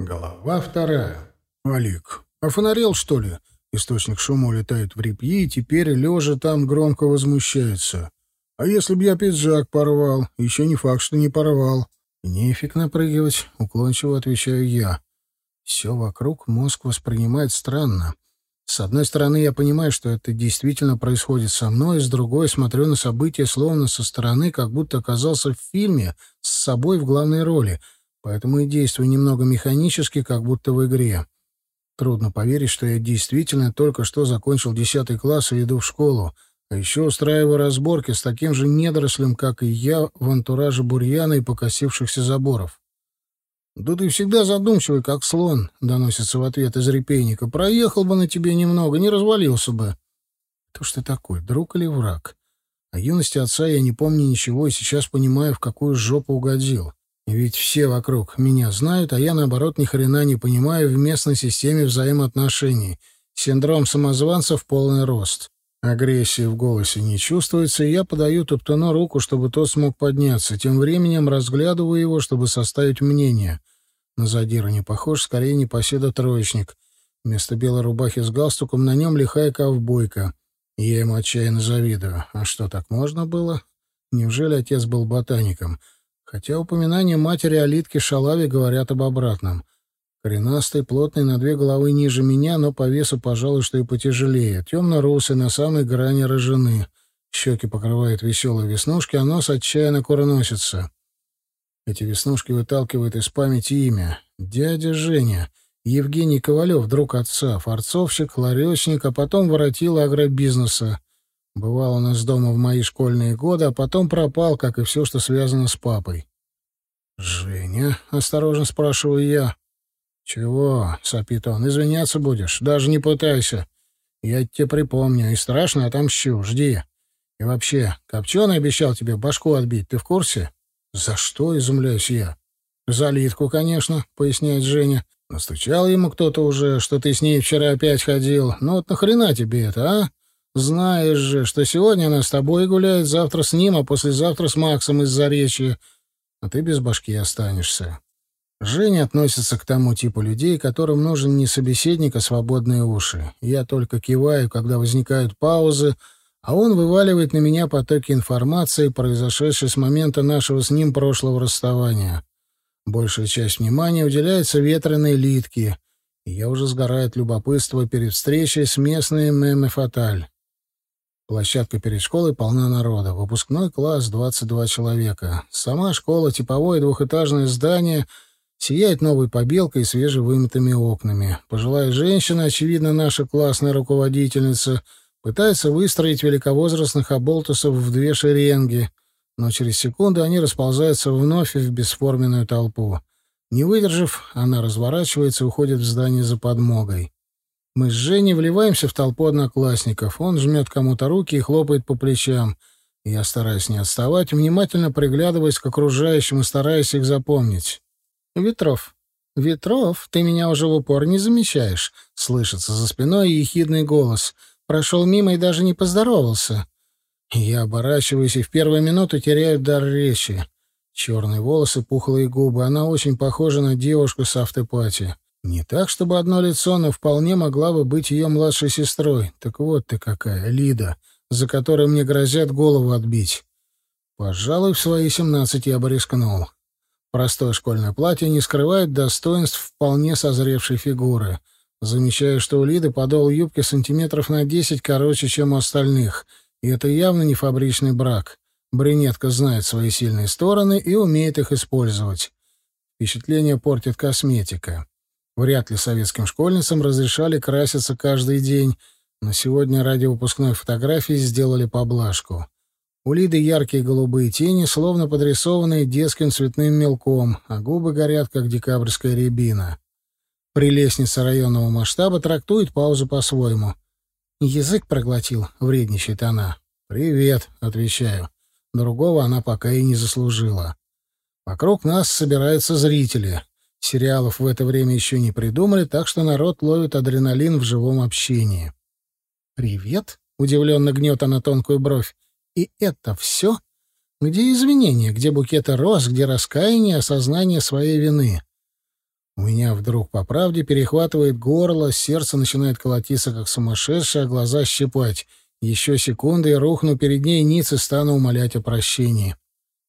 Голова вторая. Алик, офонарел, что ли? Источник шума улетает в репьи, и теперь, лежа там, громко возмущается. А если б я пиджак порвал? Еще не факт, что не порвал. Нефиг напрыгивать, уклончиво отвечаю я. Все вокруг мозг воспринимает странно. С одной стороны, я понимаю, что это действительно происходит со мной, с другой смотрю на события словно со стороны, как будто оказался в фильме с собой в главной роли — поэтому и действую немного механически, как будто в игре. Трудно поверить, что я действительно только что закончил десятый класс и иду в школу, а еще устраиваю разборки с таким же недорослем, как и я, в антураже бурьяна и покосившихся заборов. «Да ты всегда задумчивый, как слон», — доносится в ответ из репейника. «Проехал бы на тебе немного, не развалился бы». Кто ж ты такой, друг или враг? О юности отца я не помню ничего и сейчас понимаю, в какую жопу угодил. Ведь все вокруг меня знают, а я, наоборот, ни хрена не понимаю в местной системе взаимоотношений. Синдром самозванца в полный рост. Агрессии в голосе не чувствуется, и я подаю Топтуну руку, чтобы тот смог подняться. Тем временем разглядываю его, чтобы составить мнение. На задира не похож, скорее непоседа-троечник. Вместо белой рубахи с галстуком на нем лихая ковбойка. Я ему отчаянно завидую. А что, так можно было? Неужели отец был ботаником? — Хотя упоминания матери Алитки Шалави говорят об обратном. Коренастый, плотный, на две головы ниже меня, но по весу, пожалуй, что и потяжелее. Темно-русый, на самой грани рожены. Щеки покрывают веселые веснушки, а нос отчаянно курносится. Эти веснушки выталкивают из памяти имя. Дядя Женя. Евгений Ковалев, друг отца, форцовщик, ларечник, а потом воротил агробизнеса. Бывал у нас дома в мои школьные годы, а потом пропал, как и все, что связано с папой. «Женя?» — осторожно спрашиваю я. «Чего?» — сопит он. «Извиняться будешь? Даже не пытайся. Я тебе припомню и страшно отомщу. Жди. И вообще, Копченый обещал тебе башку отбить. Ты в курсе?» «За что?» — изумляюсь я. «За Литку, конечно», — поясняет Женя. «Настучал ему кто-то уже, что ты с ней вчера опять ходил. Ну вот нахрена тебе это, а? Знаешь же, что сегодня она с тобой гуляет, завтра с ним, а послезавтра с Максом из Заречья. А ты без башки останешься. Женя относится к тому типу людей, которым нужен не собеседник, а свободные уши. Я только киваю, когда возникают паузы, а он вываливает на меня потоки информации, произошедшей с момента нашего с ним прошлого расставания. Большая часть внимания уделяется ветреной литке, и я уже сгораю от любопытства перед встречей с местной Меме Фаталь. Площадка перед школой полна народа. Выпускной класс — 22 человека. Сама школа — типовое двухэтажное здание — сияет новой побелкой и свежевымытыми окнами. Пожилая женщина, очевидно, наша классная руководительница, пытается выстроить великовозрастных оболтусов в две шеренги, но через секунду они расползаются вновь в бесформенную толпу. Не выдержав, она разворачивается и уходит в здание за подмогой. Мы с Женей вливаемся в толпу одноклассников. Он жмет кому-то руки и хлопает по плечам. Я стараюсь не отставать, внимательно приглядываясь к окружающим и стараясь их запомнить. «Ветров, Ветров, ты меня уже в упор не замечаешь», — слышится за спиной ехидный голос. Прошел мимо и даже не поздоровался. Я оборачиваюсь и в первую минуту теряю дар речи. Черные волосы, пухлые губы. Она очень похожа на девушку с автопати. Не так, чтобы одно лицо, но вполне могла бы быть ее младшей сестрой. Так вот ты какая, Лида, за которой мне грозят голову отбить. Пожалуй, в свои семнадцать я бы рискнул. Простое школьное платье не скрывает достоинств вполне созревшей фигуры. Замечаю, что у Лиды подол юбки сантиметров на десять короче, чем у остальных, и это явно не фабричный брак. Брюнетка знает свои сильные стороны и умеет их использовать. Впечатление портит косметика. Вряд ли советским школьницам разрешали краситься каждый день, но сегодня ради выпускной фотографии сделали поблажку. У Лиды яркие голубые тени, словно подрисованные детским цветным мелком, а губы горят, как декабрьская рябина. Прелестница районного масштаба трактует паузу по-своему. «Язык проглотил», — вредничает она. «Привет», — отвечаю. Другого она пока и не заслужила. Вокруг нас собираются зрители. Сериалов в это время еще не придумали, так что народ ловит адреналин в живом общении. «Привет?» — удивленно гнет она тонкую бровь. «И это все? Где извинения? Где букеты роз? Где раскаяние, осознание своей вины?» У меня вдруг по правде перехватывает горло, сердце начинает колотиться, как сумасшедшее, а глаза щипать. Еще секунды и рухну перед ней ниц и стану умолять о прощении.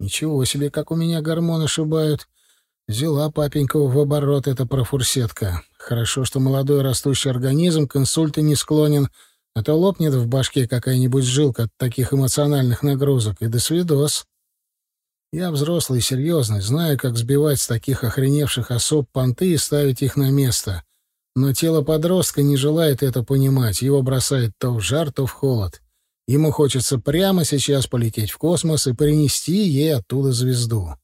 Ничего себе, как у меня гормоны шибают. Взяла папенька в оборот эта профурсетка. Хорошо, что молодой растущий организм к инсульту не склонен, а то лопнет в башке какая-нибудь жилка от таких эмоциональных нагрузок, и до свидос. Я взрослый и серьезный, знаю, как сбивать с таких охреневших особ понты и ставить их на место. Но тело подростка не желает это понимать, его бросает то в жар, то в холод. Ему хочется прямо сейчас полететь в космос и принести ей оттуда звезду.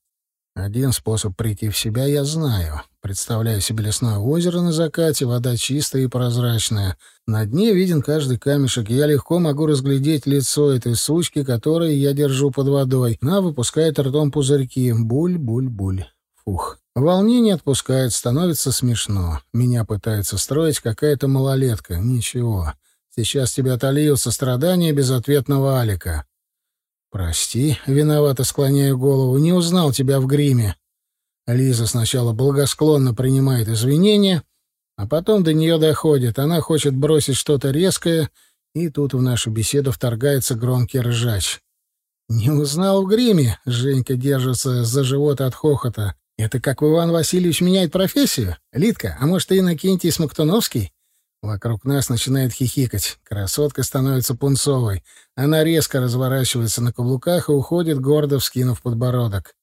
Один способ прийти в себя я знаю. Представляю себе лесное озеро на закате, вода чистая и прозрачная. На дне виден каждый камешек, и я легко могу разглядеть лицо этой сучки, которую я держу под водой. Она выпускает ртом пузырьки. Буль-буль-буль. Фух. Волнение отпускает, становится смешно. Меня пытается строить какая-то малолетка. Ничего. Сейчас тебя отольются страдания безответного Алика. «Прости», — виновато склоняю голову, — «не узнал тебя в гриме». Лиза сначала благосклонно принимает извинения, а потом до нее доходит. Она хочет бросить что-то резкое, и тут в нашу беседу вторгается громкий ржач. «Не узнал в гриме?» — Женька держится за живот от хохота. «Это как Иван Васильевич меняет профессию? Литка, а может, и Иннокентий Смоктуновский?» Вокруг нас начинает хихикать. Красотка становится пунцовой. Она резко разворачивается на каблуках и уходит, гордо вскинув подбородок.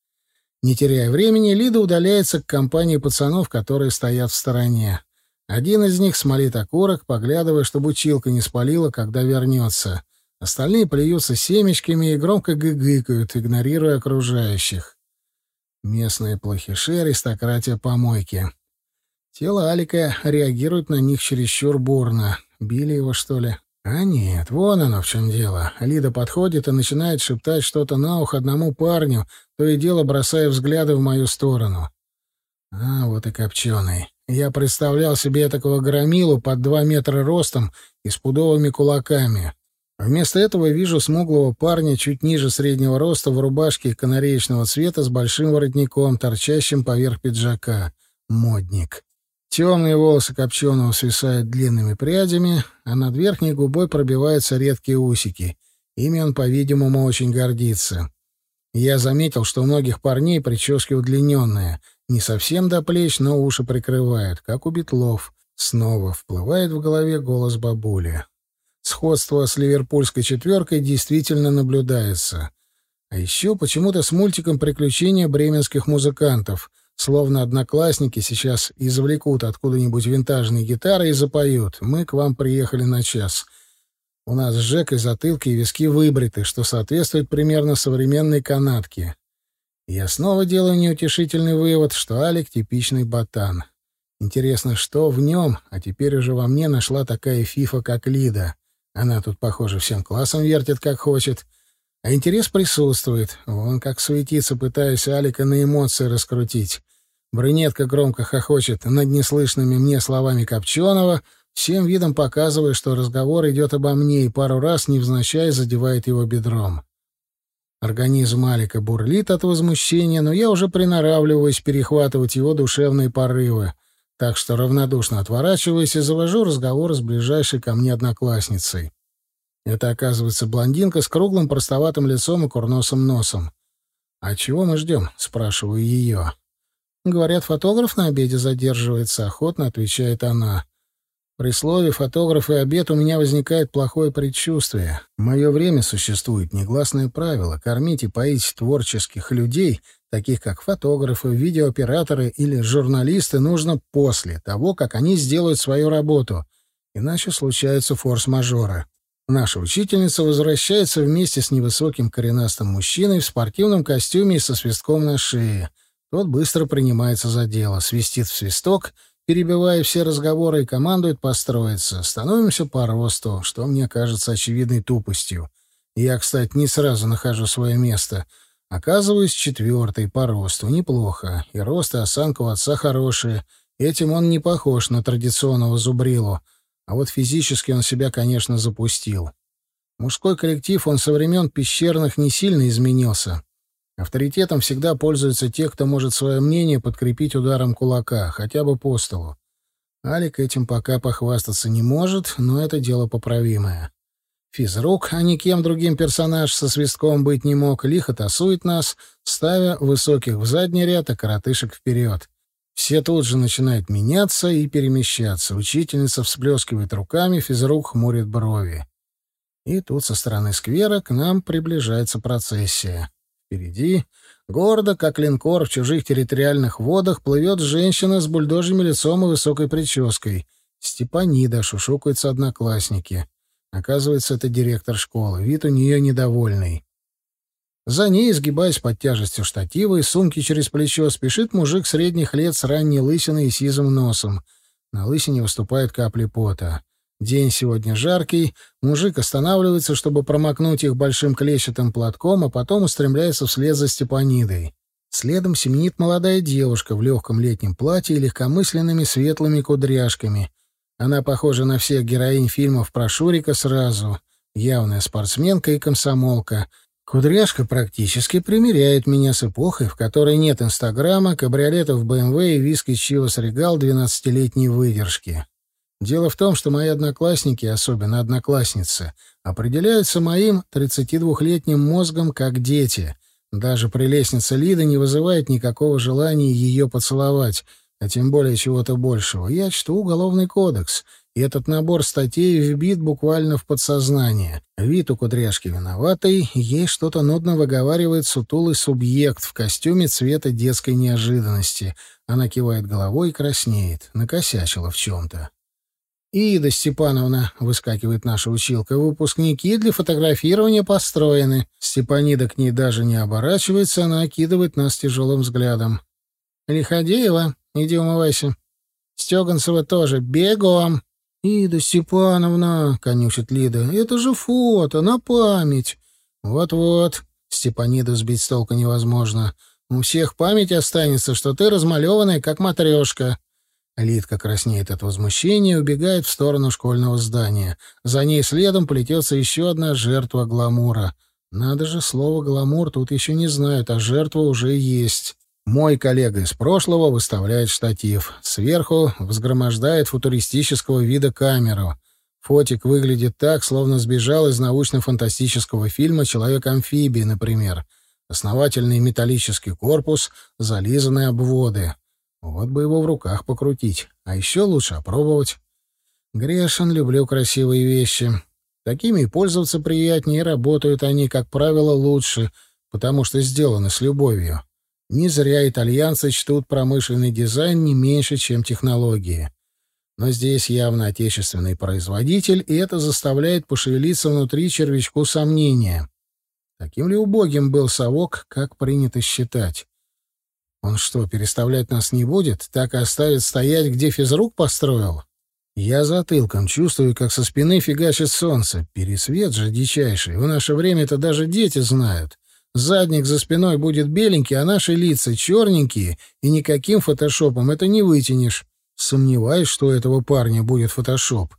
Не теряя времени, Лида удаляется к компании пацанов, которые стоят в стороне. Один из них смолит окурок, поглядывая, чтобы училка не спалила, когда вернется. Остальные плюются семечками и громко гыгыкают, игнорируя окружающих. Местные плохиши — аристократия помойки. Тело Алика реагирует на них чересчур бурно. Били его, что ли? А нет, вон оно в чем дело. Лида подходит и начинает шептать что-то на ухо одному парню, то и дело бросая взгляды в мою сторону. А, вот и копченый. Я представлял себе такого громилу под два метра ростом и с пудовыми кулаками. Вместо этого вижу смуглого парня чуть ниже среднего роста в рубашке канареечного цвета с большим воротником, торчащим поверх пиджака. Модник. Темные волосы Копченого свисают длинными прядями, а над верхней губой пробиваются редкие усики. Ими он, по-видимому, очень гордится. Я заметил, что у многих парней прически удлиненные, не совсем до плеч, но уши прикрывают, как у битлов. Снова вплывает в голове голос бабули. Сходство с ливерпульской четверкой действительно наблюдается. А еще почему-то с мультиком «Приключения бременских музыкантов», Словно одноклассники сейчас извлекут откуда-нибудь винтажные гитары и запоют. Мы к вам приехали на час. У нас с Жекой затылки и виски выбриты, что соответствует примерно современной канатке. Я снова делаю неутешительный вывод, что Алик — типичный ботан. Интересно, что в нем, а теперь уже во мне нашла такая фифа, как Лида. Она тут, похоже, всем классом вертит, как хочет. А интерес присутствует. Вон как светится, пытаясь Алика на эмоции раскрутить. Брюнетка громко хохочет над неслышными мне словами Копченого, всем видом показывая, что разговор идет обо мне, и пару раз, невзначай, задевает его бедром. Организм Алика бурлит от возмущения, но я уже приноравливаюсь перехватывать его душевные порывы, так что равнодушно отворачиваюсь и завожу разговор с ближайшей ко мне одноклассницей. Это, оказывается, блондинка с круглым простоватым лицом и курносым носом. «А чего мы ждем?» — спрашиваю ее. Говорят, фотограф на обеде задерживается, охотно отвечает она. При слове «фотограф» и «обед» у меня возникает плохое предчувствие. В мое время существует негласное правило — кормить и поить творческих людей, таких как фотографы, видеооператоры или журналисты, нужно после того, как они сделают свою работу, иначе случаются форс-мажоры. Наша учительница возвращается вместе с невысоким коренастым мужчиной в спортивном костюме и со свистком на шее — тот быстро принимается за дело, свистит в свисток, перебивая все разговоры и командует построиться. Становимся по росту, что мне кажется очевидной тупостью. Я, кстати, не сразу нахожу свое место. Оказываюсь четвертый по росту. Неплохо. И рост, и осанка у отца хорошие. Этим он не похож на традиционного зубрилу. А вот физически он себя, конечно, запустил. Мужской коллектив, он со времен пещерных не сильно изменился. Авторитетом всегда пользуются те, кто может свое мнение подкрепить ударом кулака, хотя бы по столу. Алик этим пока похвастаться не может, но это дело поправимое. Физрук, а никем другим персонаж со свистком быть не мог, лихо тасует нас, ставя высоких в задний ряд, а коротышек вперед. Все тут же начинают меняться и перемещаться. Учительница всплескивает руками, физрук хмурит брови. И тут со стороны сквера к нам приближается процессия. Впереди, гордо, как линкор в чужих территориальных водах, плывет женщина с бульдожьим лицом и высокой прической. Степанида, шушукаются одноклассники. Оказывается, это директор школы. Вид у нее недовольный. За ней, изгибаясь под тяжестью штатива и сумки через плечо, спешит мужик средних лет с ранней лысиной и сизым носом. На лысине выступают капли пота. День сегодня жаркий, мужик останавливается, чтобы промокнуть их большим клетчатым платком, а потом устремляется вслед за Степанидой. Следом семенит молодая девушка в легком летнем платье и легкомысленными светлыми кудряшками. Она похожа на всех героинь фильмов про Шурика сразу. Явная спортсменка и комсомолка. Кудряшка практически примеряет меня с эпохой, в которой нет Инстаграма, кабриолетов БМВ и виски Чивас Регал 12-летней выдержки. Дело в том, что мои одноклассники, особенно одноклассницы, определяются моим 32-летним мозгом как дети. Даже прелестница Лида не вызывает никакого желания ее поцеловать, а тем более чего-то большего. Я чту Уголовный кодекс, и этот набор статей вбит буквально в подсознание. Вид у кудряшки виноватый, ей что-то нудно выговаривает сутулый субъект в костюме цвета детской неожиданности. Она кивает головой и краснеет, накосячила в чем-то. «Ида Степановна», — выскакивает наша училка, — «выпускники для фотографирования построены». Степанида к ней даже не оборачивается, она окидывает нас тяжелым взглядом. «Лиходеева, иди умывайся. Стеганцева тоже. Бегом!» «Ида Степановна», — конючит Лида, — «это же фото, на память». «Вот-вот», — Степанида сбить с толка невозможно. «У всех память останется, что ты размалеванная, как матрешка». Лидка краснеет от возмущения и убегает в сторону школьного здания. За ней следом плетется еще одна жертва гламура. Надо же, слово «гламур» тут еще не знают, а жертва уже есть. Мой коллега из прошлого выставляет штатив. Сверху взгромождает футуристического вида камеру. Фотик выглядит так, словно сбежал из научно-фантастического фильма «Человек-амфибия», например. Основательный металлический корпус, зализанные обводы. Вот бы его в руках покрутить. А еще лучше опробовать. Грешен, люблю красивые вещи. Такими и пользоваться приятнее, работают они, как правило, лучше, потому что сделаны с любовью. Не зря итальянцы чтут промышленный дизайн не меньше, чем технологии. Но здесь явно отечественный производитель, и это заставляет пошевелиться внутри червячку сомнения. Таким ли убогим был совок, как принято считать? Он что, переставлять нас не будет? Так и оставит стоять, где физрук построил? Я затылком чувствую, как со спины фигачит солнце. Пересвет же дичайший. В наше время это даже дети знают. Задник за спиной будет беленький, а наши лица черненькие, и никаким фотошопом это не вытянешь. Сомневаюсь, что у этого парня будет фотошоп.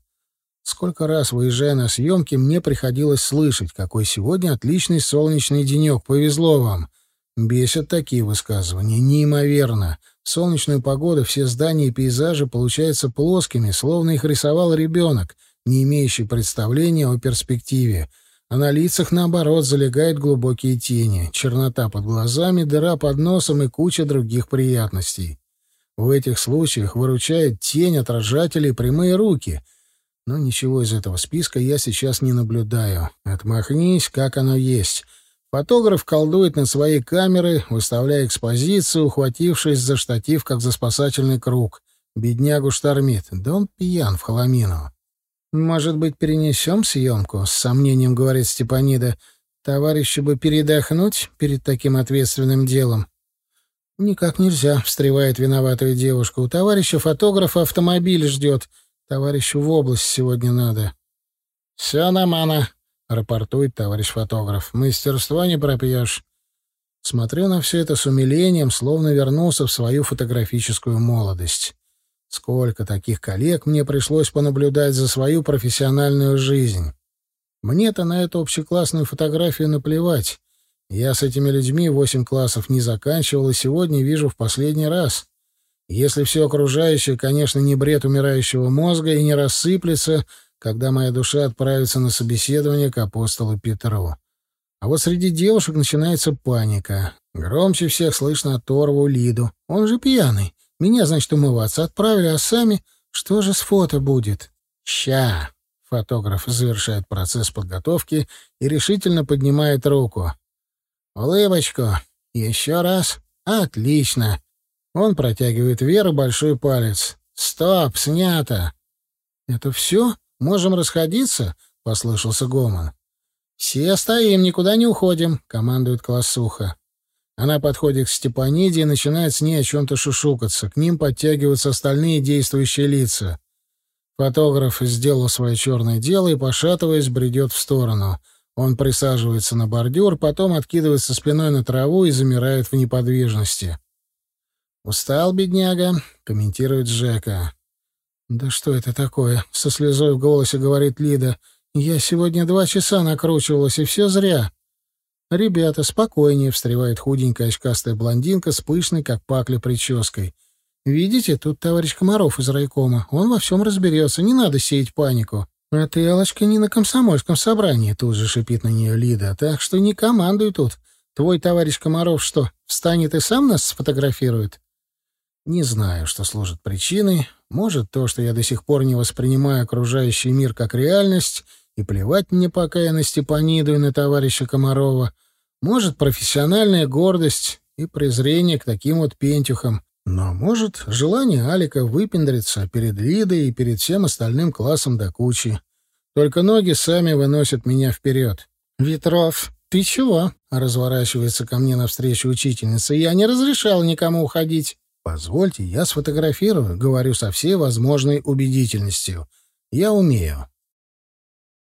Сколько раз, выезжая на съемки, мне приходилось слышать, какой сегодня отличный солнечный денек, повезло вам. Бесят такие высказывания. Неимоверно. В солнечную погоду все здания и пейзажи получаются плоскими, словно их рисовал ребенок, не имеющий представления о перспективе. А на лицах, наоборот, залегают глубокие тени, чернота под глазами, дыра под носом и куча других приятностей. В этих случаях выручает тень, отражатели и прямые руки. Но ничего из этого списка я сейчас не наблюдаю. Отмахнись, как оно есть. Фотограф колдует над своей камерой, выставляя экспозицию, ухватившись за штатив, как за спасательный круг. Беднягу штормит. Да он пьян в холомину. «Может быть, перенесем съемку?» — с сомнением говорит Степанида. «Товарищу бы передохнуть перед таким ответственным делом». «Никак нельзя», — встревает виноватая девушка. «У товарища фотографа автомобиль ждет. Товарищу в область сегодня надо». «Все на мана», — рапортует товарищ фотограф. «Мастерства не пропьешь». Смотрю на все это с умилением, словно вернулся в свою фотографическую молодость. Сколько таких коллег мне пришлось понаблюдать за свою профессиональную жизнь. Мне-то на эту общеклассную фотографию наплевать. Я с этими людьми восемь классов не заканчивал, и сегодня вижу в последний раз. Если все окружающее, конечно, не бред умирающего мозга и не рассыплется, когда моя душа отправится на собеседование к апостолу Петру. А вот среди девушек начинается паника. Громче всех слышно оторву Лиду. Он же пьяный. Меня, значит, умываться отправили, а сами... Что же с фото будет? Ща. Фотограф завершает процесс подготовки и решительно поднимает руку. Улыбочку. Еще раз. Отлично. Он протягивает Веру большой палец. Стоп, снято. Это все? Можем расходиться? Послышался гомон. «Все стоим, никуда не уходим», — командует классуха. Она подходит к Степаниде и начинает с ней о чем-то шушукаться. К ним подтягиваются остальные действующие лица. Фотограф сделал свое черное дело и, пошатываясь, бредет в сторону. Он присаживается на бордюр, потом откидывается спиной на траву и замирает в неподвижности. «Устал, бедняга», — комментирует Джека. «Да что это такое?» — со слезой в голосе говорит Лида. Я сегодня два часа накручивалась, и все зря. Ребята, спокойнее, встревает худенькая очкастая блондинка с пышной, как пакля, прической. Видите, тут товарищ Комаров из райкома. Он во всем разберется, не надо сеять панику. А ты, Алочка, не на комсомольском собрании, тут же шипит на нее Лида. Так что не командуй тут. Твой товарищ Комаров что, встанет и сам нас сфотографирует? Не знаю, что служит причиной. Может, то, что я до сих пор не воспринимаю окружающий мир как реальность, и плевать мне пока я на Степаниду и на товарища Комарова. Может, профессиональная гордость и презрение к таким вот пентюхам. Но, может, желание Алика выпендриться перед Лидой и перед всем остальным классом до кучи. Только ноги сами выносят меня вперед. «Ветров, ты чего?» — разворачивается ко мне навстречу учительница. «Я не разрешал никому уходить». «Позвольте, я сфотографирую», — говорю со всей возможной убедительностью. «Я умею».